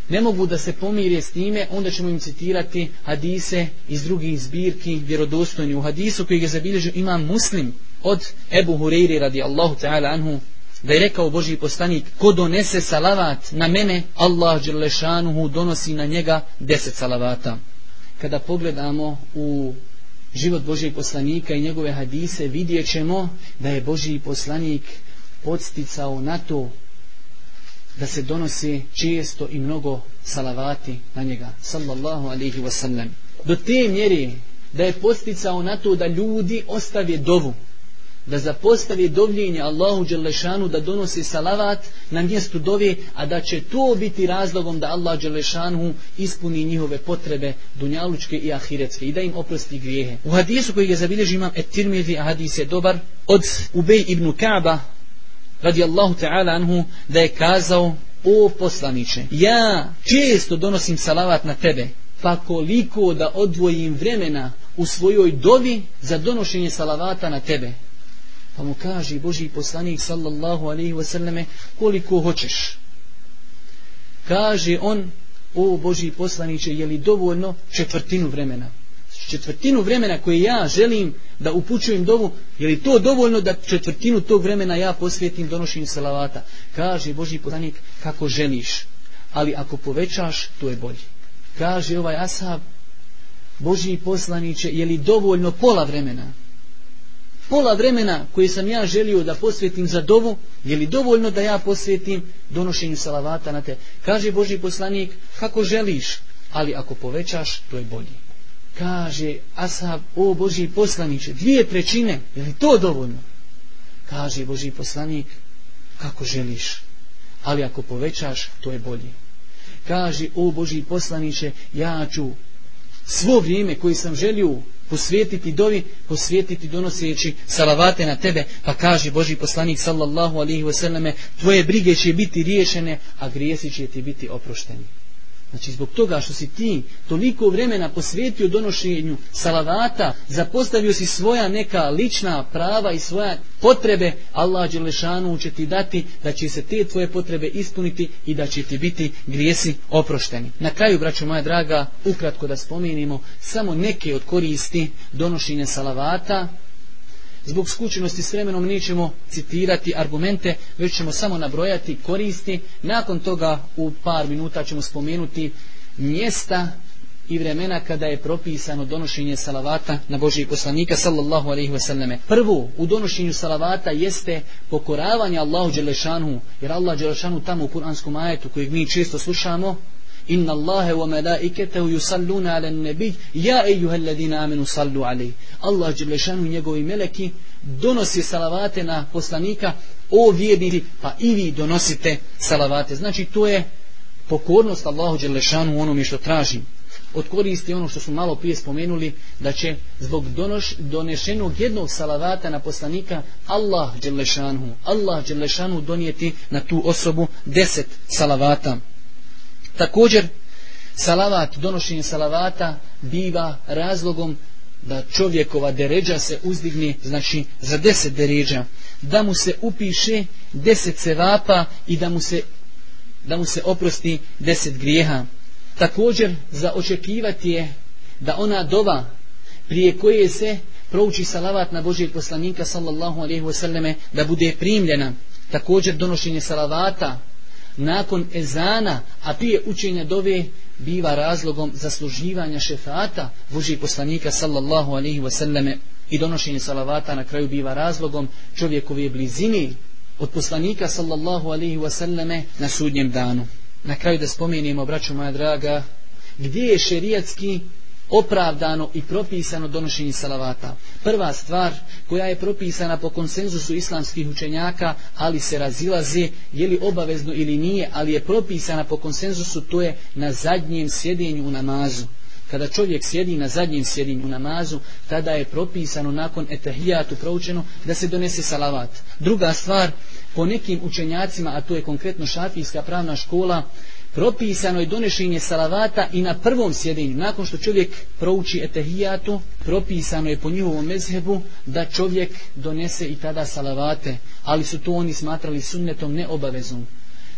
ne mogu da se pomire s time, onda ćemo im citirati hadise iz drugih zbirki vjerodostojni u hadisu koji je zabilježio imam muslim od Ebu Hureyri radi Allahu ta'ala anhu da je rekao Boži poslanik ko donese salavat na mene Allah Đerlešanuhu donosi na njega deset salavata. Kada pogledamo u život Božijeg poslanika i njegove hadise vidjet ćemo da je Božiji poslanik podsticao na to da se donosi često i mnogo salavati na njega sallallahu alaihi wasallam do te mjeri da je posticao na to da ljudi ostave dovu da zapostave dovljenje Allahu Đelešanu da donosi salavat na mjestu dove, a da će to biti razlogom da Allah Đelešanu ispuni njihove potrebe dunjalučke i ahiretske i da im oprosti grijehe. U hadisu koji je zabilježi imam et-tirmidhi, a hadis je dobar, od Ubej ibn Kaaba radi Allahu ta'ala anhu da je kazao o poslaniče ja često donosim salavat na tebe pa koliko da odvojim vremena u svojoj dovi za donošenje salavata na tebe? Pa mu kaže Boži poslanik sallallahu alaihi wasallame koliko hoćeš? Kaže on o Boži poslaniće je li dovoljno četvrtinu vremena? Četvrtinu vremena koje ja želim da upućujem dovu, je li to dovoljno da četvrtinu tog vremena ja posvetim donošenju salavata? Kaže Boži poslanik, kako želiš, ali ako povećaš, to je bolje. Kaže ovaj ashab, Boži poslaniće, je li dovoljno pola vremena? Pola vremena koje sam ja želio da posvetim za dovu, je li dovoljno da ja posvetim donošenju salavata na te? Kaže Boži poslanik, kako želiš, ali ako povećaš, to je bolje kaže Asab, o Boži poslaniće, dvije trećine, je li to dovoljno? Kaže Boži poslanik, kako želiš, ali ako povećaš, to je bolje. Kaže, o Boži poslaniće, ja ću svo vrijeme koje sam želio posvijetiti dovi, posvijetiti donoseći salavate na tebe, pa kaže Boži poslanik sallallahu alihi wasallame, tvoje brige će biti riješene, a grijesi će ti biti oprošteni. Znači zbog toga što si ti toliko vremena posvetio donošenju salavata, zapostavio si svoja neka lična prava i svoja potrebe, Allah Đelešanu će ti dati da će se te tvoje potrebe ispuniti i da će ti biti grijesi oprošteni. Na kraju, braćo moja draga, ukratko da spomenimo samo neke od koristi donošenja salavata, Zbog skučenosti s vremenom nećemo citirati argumente, već ćemo samo nabrojati koristi. Nakon toga u par minuta ćemo spomenuti mjesta i vremena kada je propisano donošenje salavata na Božijeg poslanika sallallahu alaihi selleme. Prvo u donošenju salavata jeste pokoravanje Allahu Đelešanu, jer Allah Đelešanu tamo u kuranskom ajetu kojeg mi često slušamo, Inna الله wa يصلون yusalluna النبي يا أيها الذين آمنوا صلوا sallu الله جل شانه i njegovi meleki donosi salavate na poslanika o vjernici, pa i vi donosite salavate. Znači to je pokornost Allahu Đelešanu u onome što traži. od koristi ono što su malo prije spomenuli da će zbog donoš, donešenog jednog salavata na poslanika Allah Đelešanhu Allah Đelešanhu donijeti na tu osobu deset salavata također salavat, donošenje salavata biva razlogom da čovjekova deređa se uzdigne znači za deset deređa. Da mu se upiše deset cevapa i da mu se da mu se oprosti deset grijeha. Također za očekivati je da ona dova prije koje se prouči salavat na Božijeg poslanika sallallahu alaihi wasallame da bude primljena. Također donošenje salavata nakon ezana a prije učenja dove biva razlogom zasluživanja šefata Božijeg poslanika sallallahu alaihi wasallame. I donošenje salavata na kraju biva razlogom čovjekove blizini od poslanika sallallahu alaihi wasallame na sudnjem danu. Na kraju da spomenimo, braćo moja draga, gdje je šerijatski opravdano i propisano donošenje salavata. Prva stvar koja je propisana po konsenzusu islamskih učenjaka, ali se razilaze je li obavezno ili nije, ali je propisana po konsenzusu, to je na zadnjem sjedinju u namazu. Kada čovjek sjedi na zadnjem sjedinju u namazu, tada je propisano nakon etahijatu proučeno da se donese salavat. Druga stvar, po nekim učenjacima, a to je konkretno šafijska pravna škola, propisano je donešenje salavata i na prvom sjedinju. Nakon što čovjek prouči etehijatu, propisano je po njihovom mezhebu da čovjek donese i tada salavate, ali su to oni smatrali sunnetom neobavezom.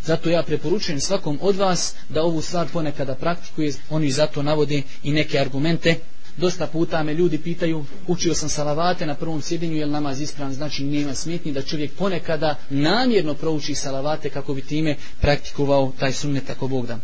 Zato ja preporučujem svakom od vas da ovu stvar ponekada praktikuje, oni zato navode i neke argumente. Dosta puta me ljudi pitaju, učio sam salavate na prvom sjedinju, je li namaz ispravan, znači nema smetni da čovjek ponekada namjerno prouči salavate kako bi time praktikovao taj sunnet ako Bog da.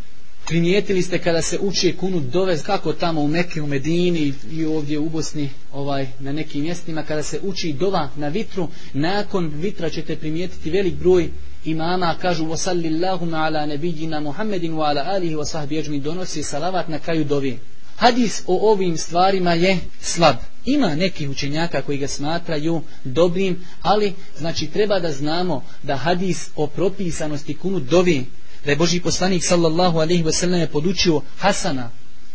Primijetili ste kada se uči kunut dovez kako tamo u Mekke, u Medini i ovdje u Bosni ovaj, na nekim mjestima kada se uči dova na vitru nakon vitra ćete primijetiti velik broj imama kažu wasallillahu ala nabijina Muhammedin wa ala alihi wa sahbihi donosi salavat na kraju dovi hadis o ovim stvarima je slab. Ima nekih učenjaka koji ga smatraju dobrim ali znači treba da znamo da hadis o propisanosti kunu dovi da je Boži poslanik sallallahu alaihi sellem je podučio Hasana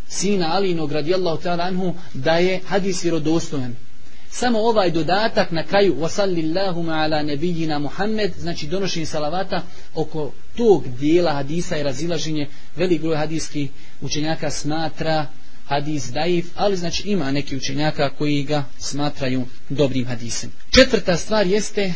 sina Alinog radijallahu ta'ala anhu da je hadis vjerodostojan. Samo ovaj dodatak na kraju wasallillahuma ala nabijina Muhammed znači donošenje salavata oko tog dijela hadisa i razilaženje velik broj hadijskih učenjaka smatra hadis daif, ali znači ima neki učenjaka koji ga smatraju dobrim hadisem. Četvrta stvar jeste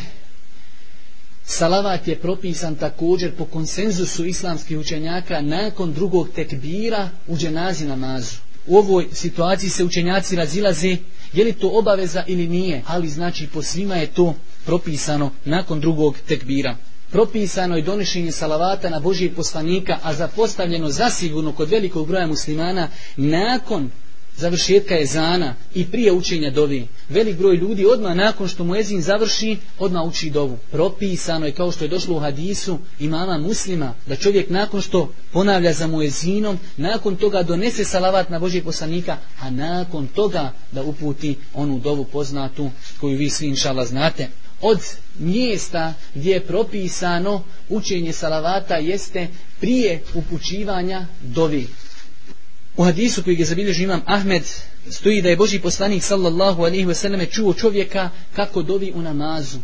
salavat je propisan također po konsenzusu islamskih učenjaka nakon drugog tekbira u dženazi namazu. U ovoj situaciji se učenjaci razilaze je li to obaveza ili nije, ali znači po svima je to propisano nakon drugog tekbira. Propisano je donošenje salavata na Božijeg poslanika, a zapostavljeno zasigurno kod velikog broja muslimana nakon završetka ezana i prije učenja dovi. Velik broj ljudi odmah nakon što mu ezin završi, odmah uči dovu. Propisano je kao što je došlo u hadisu imama muslima, da čovjek nakon što ponavlja za mu ezinom, nakon toga donese salavat na Božijeg poslanika, a nakon toga da uputi onu dovu poznatu koju vi svi inšala znate. Od mjesta gdje je propisano učenje salavata jeste prije upućivanja dovi. U hadisu koji je zabilježio imam Ahmed stoji da je Boži poslanik sallallahu alaihi wasallam čuo čovjeka kako dovi u namazu.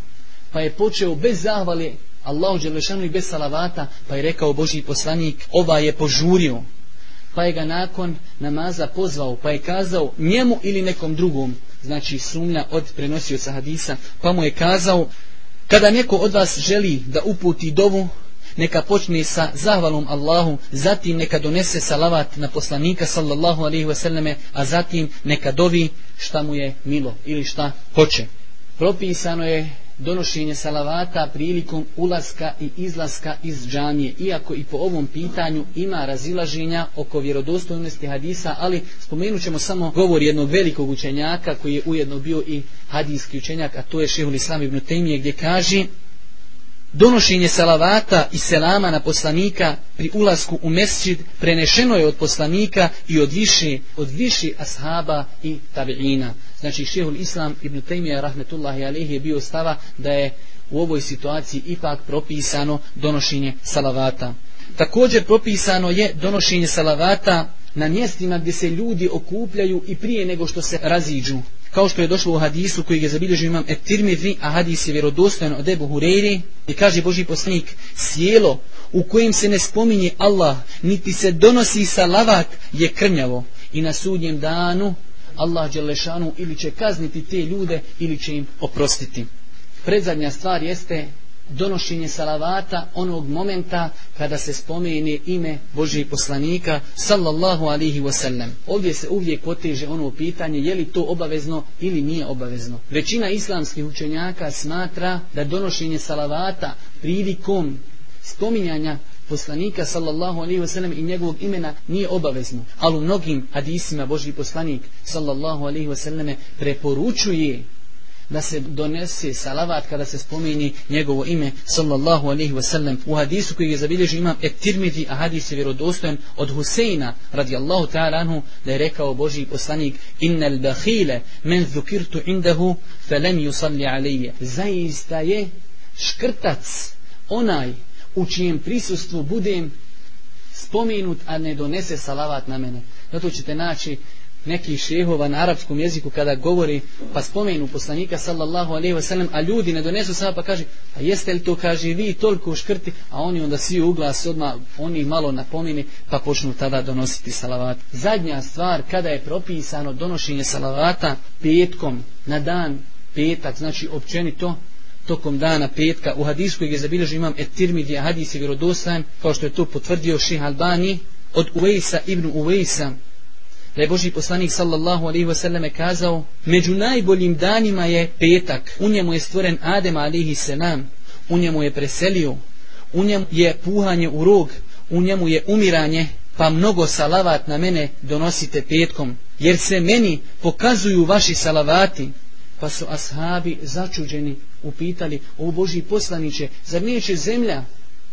Pa je počeo bez zahvale Allahu Đelešanu i bez salavata pa je rekao Boži poslanik ova je požurio. Pa je ga nakon namaza pozvao pa je kazao njemu ili nekom drugom znači sumnja od prenosioca hadisa pa mu je kazao kada neko od vas želi da uputi dovu neka počne sa zahvalom Allahu, zatim neka donese salavat na poslanika sallallahu alaihi wasallame, a zatim neka dovi šta mu je milo ili šta hoće. Propisano je donošenje salavata prilikom ulaska i izlaska iz džamije. Iako i po ovom pitanju ima razilaženja oko vjerodostojnosti hadisa, ali spomenut ćemo samo govor jednog velikog učenjaka koji je ujedno bio i hadijski učenjak, a to je šehul Islam ibn Temije gdje kaže donošenje salavata i selama na poslanika pri ulasku u mesđid prenešeno je od poslanika i od više, od više ashaba i tabi'ina. Znači šehul Islam ibn Taymiyyah rahmetullahi alaihi je bio stava da je u ovoj situaciji ipak propisano donošenje salavata. Također propisano je donošenje salavata na mjestima gdje se ljudi okupljaju i prije nego što se raziđu. Kao što je došlo u hadisu koji je zabilježio imam Etirmidri, a hadis je vjerodostojan od Ebu Hureyri, i kaže Boži poslanik, sjelo u kojem se ne spominje Allah, niti se donosi salavat, je krnjavo. I na sudnjem danu Allah Đelešanu ili će kazniti te ljude ili će im oprostiti. Predzadnja stvar jeste donošenje salavata onog momenta kada se spomene ime Božih poslanika sallallahu alihi wasallam. Ovdje se uvijek poteže ono pitanje je li to obavezno ili nije obavezno. Većina islamskih učenjaka smatra da donošenje salavata prilikom spominjanja poslanika sallallahu alaihi wasallam i njegovog imena nije obavezno. Ali u mnogim hadisima Boži poslanik sallallahu alaihi wasallam preporučuje da se donese salavat kada se spomeni njegovo ime sallallahu alaihi wasallam u hadisu koji je zabilježio imam et tirmidi a hadis je vjerodostojan od Huseina radijallahu ta'ala anhu da je rekao Boži poslanik innal bakhila men zukirtu indahu felem yusalli alayya zaista je škrtac onaj u čijem prisustvu budem spomenut a ne donese salavat na mene. Zato ćete naći neki šehova na arapskom jeziku kada govori pa spomenu poslanika sallallahu alaihi wasallam a ljudi ne donesu sada pa kaže a jeste li to? Kaže vi toliko škrti a oni onda svi uglas odma odmah oni malo napomini pa počnu tada donositi salavat. Zadnja stvar kada je propisano donošenje salavata petkom na dan petak znači općenito tokom dana petka. U hadisu kojeg je zabilježio imam etirmidija hadis je vjerodostan kao što je to potvrdio ših Albani od Uvejsa ibn Uvejsa da je Boži poslanik sallallahu alaihi wasallam kazao među najboljim danima je petak. U njemu je stvoren Adem alaihi selam u njemu je preselio. U njemu je puhanje u rog. U njemu je umiranje. Pa mnogo salavat na mene donosite petkom. Jer se meni pokazuju vaši salavati pa su ashabi začuđeni upitali o Boži poslaniće zar neće zemlja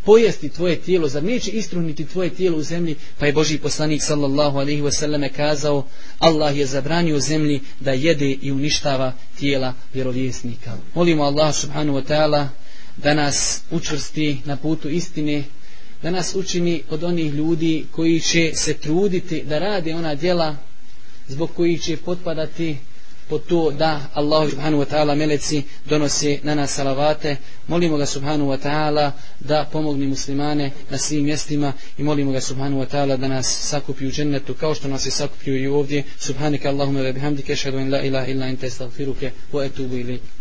pojesti tvoje tijelo, zar neće istruniti tvoje tijelo u zemlji? Pa je Boži poslanik sallallahu alaihi wasallam kazao, Allah je zabranio zemlji da jede i uništava tijela vjerovjesnika. Molimo Allah subhanahu wa ta'ala da nas učvrsti na putu istine, da nas učini od onih ljudi koji će se truditi da rade ona djela zbog koji će potpadati po to da Allah subhanahu wa ta'ala meleci donose na nas salavate. Molimo ga subhanahu wa ta'ala da pomogni muslimane na svim mjestima i molimo ga subhanahu wa ta'ala da nas sakupi u džennetu kao što nas je sakupio i ovdje. Subhanika Allahumma wa bihamdike, šadu in la ilaha illa in te stavfiruke, wa etubu ilayk.